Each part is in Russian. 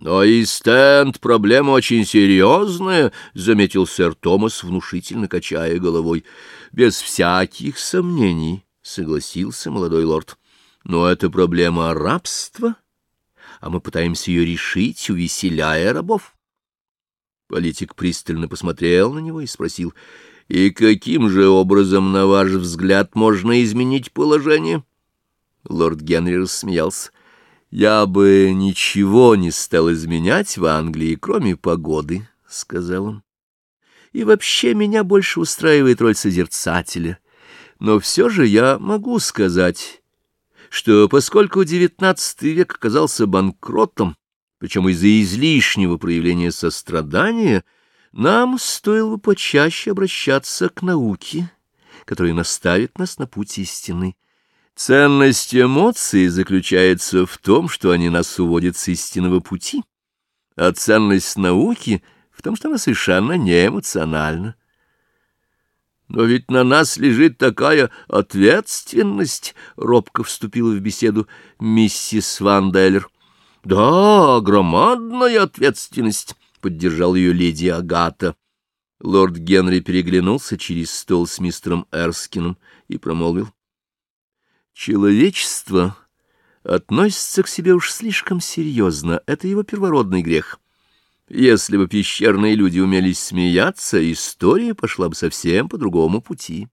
Но и стенд — проблема очень серьезная, — заметил сэр Томас, внушительно качая головой. — Без всяких сомнений, — согласился молодой лорд. — Но это проблема рабства, а мы пытаемся ее решить, увеселяя рабов. Политик пристально посмотрел на него и спросил, — И каким же образом, на ваш взгляд, можно изменить положение? Лорд Генри рассмеялся. «Я бы ничего не стал изменять в Англии, кроме погоды», — сказал он. «И вообще меня больше устраивает роль созерцателя. Но все же я могу сказать, что поскольку девятнадцатый век оказался банкротом, причем из-за излишнего проявления сострадания, нам стоило бы почаще обращаться к науке, которая наставит нас на путь истины». Ценность эмоций заключается в том, что они нас уводят с истинного пути, а ценность науки в том, что она совершенно не эмоциональна. Но ведь на нас лежит такая ответственность, — робко вступила в беседу миссис Ван Деллер. — Да, громадная ответственность, — поддержал ее леди Агата. Лорд Генри переглянулся через стол с мистером Эрскином и промолвил. Человечество относится к себе уж слишком серьезно, это его первородный грех. Если бы пещерные люди умели смеяться, история пошла бы совсем по другому пути.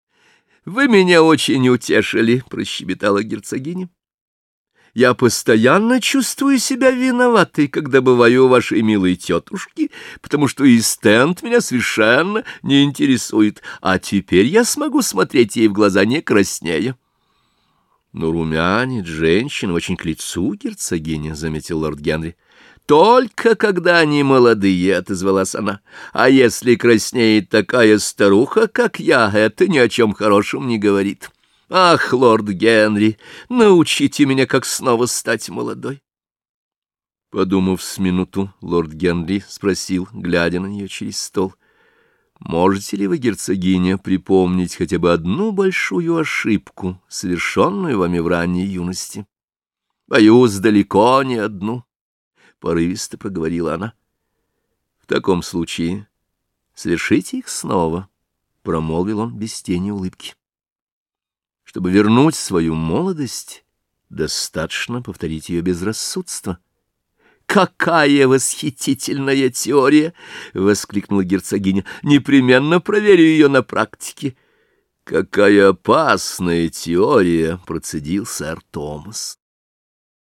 — Вы меня очень утешили, — прощебетала герцогиня. — Я постоянно чувствую себя виноватой, когда бываю у вашей милой тетушки, потому что и стенд меня совершенно не интересует, а теперь я смогу смотреть ей в глаза не краснея. Но румянец женщин очень к лицу герцогиня, — заметил лорд Генри. «Только когда они молодые», — отозвалась она. «А если краснеет такая старуха, как я, это ни о чем хорошем не говорит. Ах, лорд Генри, научите меня, как снова стать молодой». Подумав с минуту, лорд Генри спросил, глядя на нее через стол. Можете ли вы, герцогиня, припомнить хотя бы одну большую ошибку, совершенную вами в ранней юности? Боюсь, далеко не одну, — порывисто проговорила она. В таком случае совершите их снова, — промолвил он без тени улыбки. Чтобы вернуть свою молодость, достаточно повторить ее безрассудство — «Какая восхитительная теория!» — воскликнула герцогиня. «Непременно проверю ее на практике». «Какая опасная теория!» — процедил сэр Томас.